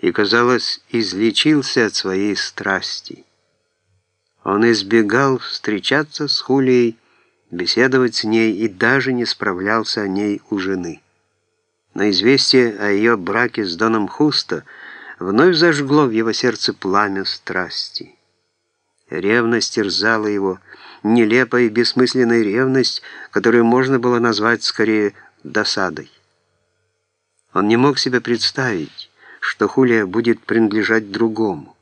и, казалось, излечился от своей страсти. Он избегал встречаться с Хулией, беседовать с ней и даже не справлялся о ней у жены. Но известие о ее браке с Доном Хуста вновь зажгло в его сердце пламя страсти. Ревность терзала его, нелепая и бессмысленная ревность, которую можно было назвать скорее досадой. Он не мог себе представить, что Хулия будет принадлежать другому.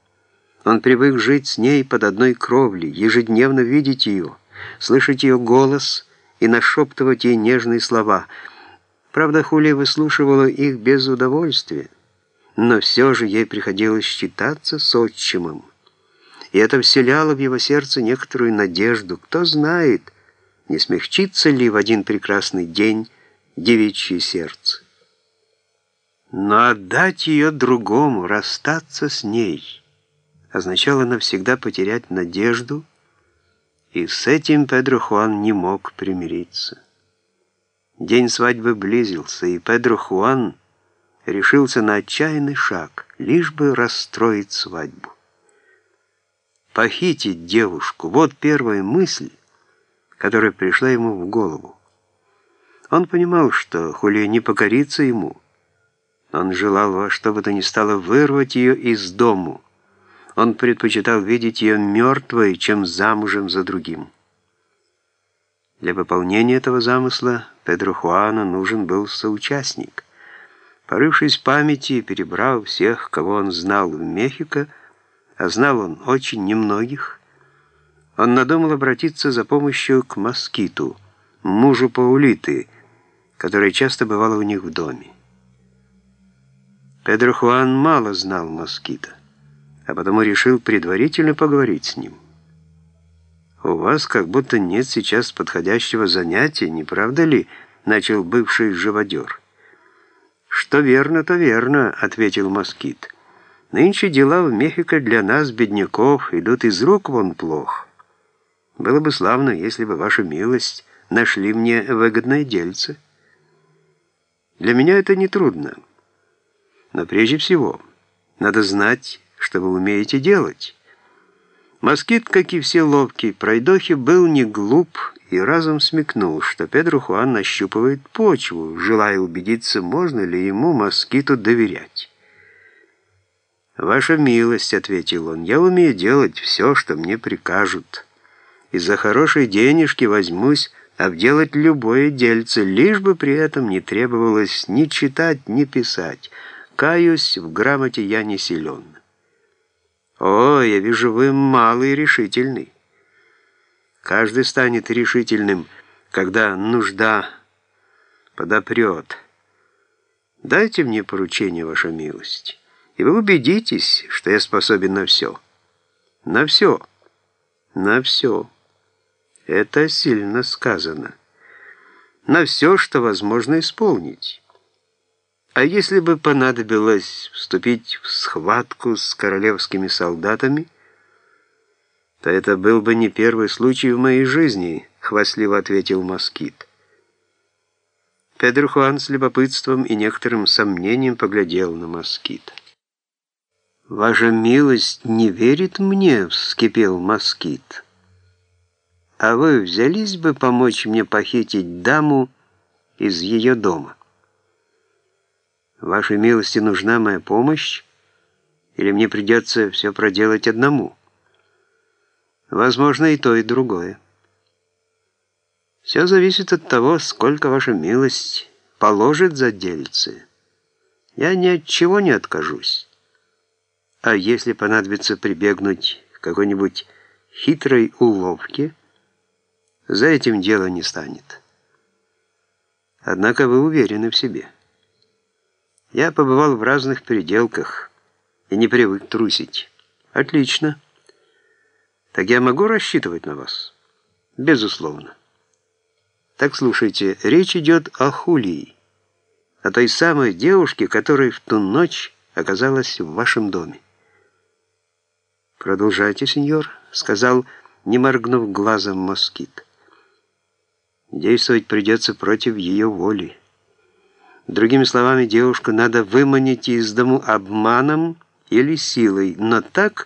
Он привык жить с ней под одной кровлей, ежедневно видеть ее, слышать ее голос и нашептывать ей нежные слова. Правда, Хулия выслушивала их без удовольствия, но все же ей приходилось считаться с отчимом. И это вселяло в его сердце некоторую надежду. Кто знает, не смягчится ли в один прекрасный день девичье сердце. Но отдать ее другому, расстаться с ней, означало навсегда потерять надежду, и с этим Педро Хуан не мог примириться. День свадьбы близился, и Педро Хуан решился на отчаянный шаг, лишь бы расстроить свадьбу. Похитить девушку — вот первая мысль, которая пришла ему в голову. Он понимал, что Хулия не покорится ему, он желал во что бы то ни стало вырвать ее из дому. Он предпочитал видеть ее мертвой, чем замужем за другим. Для выполнения этого замысла Педро Хуана нужен был соучастник. Порывшись в памяти и перебрав всех, кого он знал в Мехико, а знал он очень немногих, он надумал обратиться за помощью к Москиту, мужу Паулиты, который часто бывал у них в доме. Педро Хуан мало знал москита, а потому решил предварительно поговорить с ним. «У вас как будто нет сейчас подходящего занятия, не правда ли?» — начал бывший живодер. «Что верно, то верно», — ответил москит. «Нынче дела в Мехико для нас, бедняков, идут из рук вон плохо. Было бы славно, если бы ваша милость нашли мне выгодное дельце. Для меня это нетрудно». Но прежде всего, надо знать, что вы умеете делать. Москит, как и все ловкие пройдохи, был не глуп и разом смекнул, что Педро Хуан нащупывает почву, желая убедиться, можно ли ему, москиту, доверять. «Ваша милость», — ответил он, — «я умею делать все, что мне прикажут. И за хорошие денежки возьмусь обделать любое дельце, лишь бы при этом не требовалось ни читать, ни писать». Каюсь, в грамоте я не силен. О, я вижу, вы малый решительный. Каждый станет решительным, когда нужда подопрет. Дайте мне поручение, ваша милость, и вы убедитесь, что я способен на все. На все. На все. Это сильно сказано. На все, что возможно исполнить. А если бы понадобилось вступить в схватку с королевскими солдатами, то это был бы не первый случай в моей жизни, хвастливо ответил Москит. Педро Хуан с любопытством и некоторым сомнением поглядел на Москит. «Ваша милость не верит мне?» — вскипел Москит. «А вы взялись бы помочь мне похитить даму из ее дома?» Вашей милости нужна моя помощь, или мне придется все проделать одному? Возможно, и то, и другое. Все зависит от того, сколько ваша милость положит за дельцы. Я ни от чего не откажусь. А если понадобится прибегнуть к какой-нибудь хитрой уловке, за этим дело не станет. Однако вы уверены в себе. Я побывал в разных переделках и не привык трусить. Отлично. Так я могу рассчитывать на вас? Безусловно. Так слушайте, речь идет о Хулии, о той самой девушке, которая в ту ночь оказалась в вашем доме. «Продолжайте, сеньор», — сказал, не моргнув глазом москит. «Действовать придется против ее воли». Другими словами, девушку надо выманить из дому обманом или силой, но так,